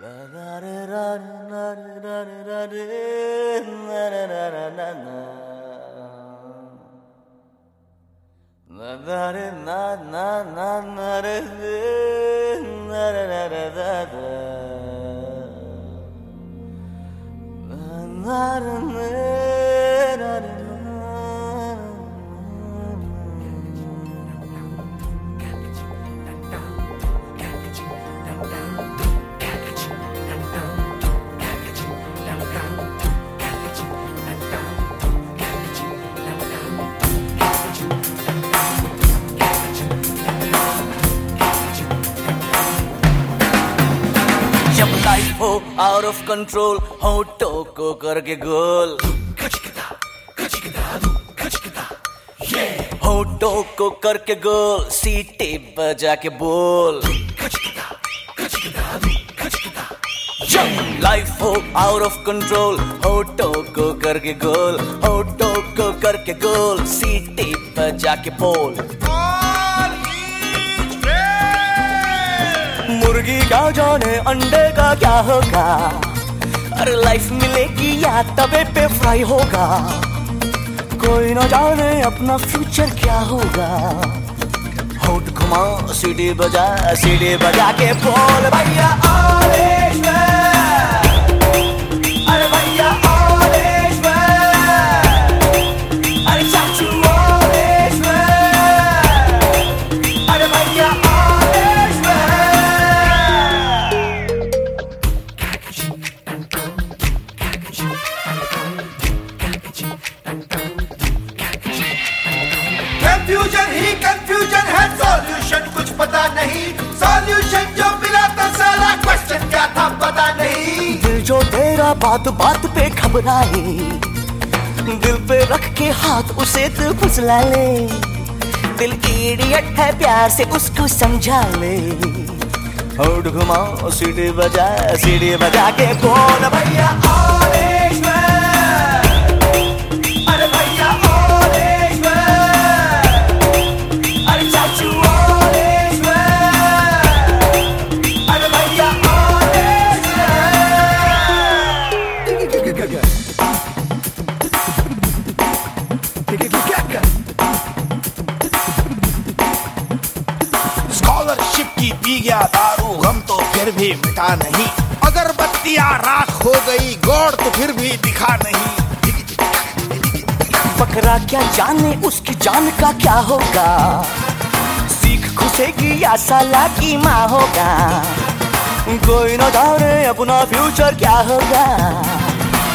जब out of control होटो को करके गोल होटो को करके गोल सीटे बजा के बोल लाइफ हो आउट ऑफ़ कंट्रोल होटो को करके गोल होटो को करके गोल सीटे बजा के बोल मुर्गी क्या जाने अंडे का क्या होगा? अरे लाइफ मिलेगी या तबे पे फ्राई होगा? कोई ना जाने अपना फ्यूचर क्या होगा? होट घुमा, सीढ़ी बजा सीढ़ी बजा के बोल, भैया all कंफ्यूजन ही कंफ्यूजन है सॉल्यूशन कुछ पता नहीं। सॉल्यूशन जो मिला तो सारा क्वेश्चन क्या था पता नहीं। दिल जो तेरा बात बात पे घबराए दिल पे रख के हाथ उसे तू फुसला ले। दिल इडियट है प्यार से उसको समझा ले। होठ घुमा सीढ़ी बजा सीढ़ी बजा के बोल भैया स्कॉलरशिप की पी गया दारू हम तो फिर भी मिटा नहीं। अगर बत्तियाँ राख हो गई, गौर तो फिर भी दिखा नहीं। बकरा क्या जाने, उसकी जान का क्या होगा? सीख घुसेगी या साला की माँ होगा? कोई न जाने अपना फ्यूचर क्या होगा?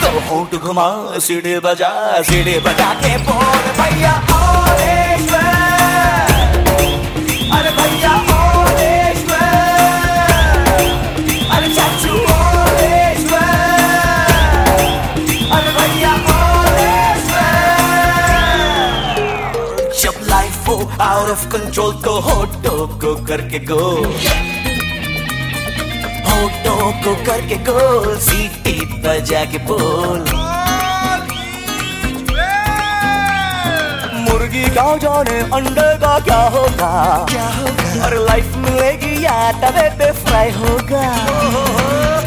तो होंठ घुमा, सीढ़ी बजा सीढ़ी बजा के बोल, भैया all is अरे भैया all is अरे चाचू all is अरे भैया all is जब लाइफ हो आउट ऑफ़ कंट्रोल तो होटो को करके गो होटो को करके गोल सीटी बजा के बोल। मुर्गी क्या जाने अंडे का क्या होगा? क्या होगा? और लाइफ मिलेगी या तवे पे फ्राई होगा?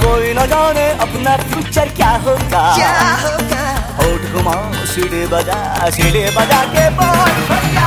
कोई न जाने अपना फ्यूचर क्या होगा? क्या होगा? होठ घुमाओ सीढ़ी बजा सीढ़ी बजा के बोल भैया।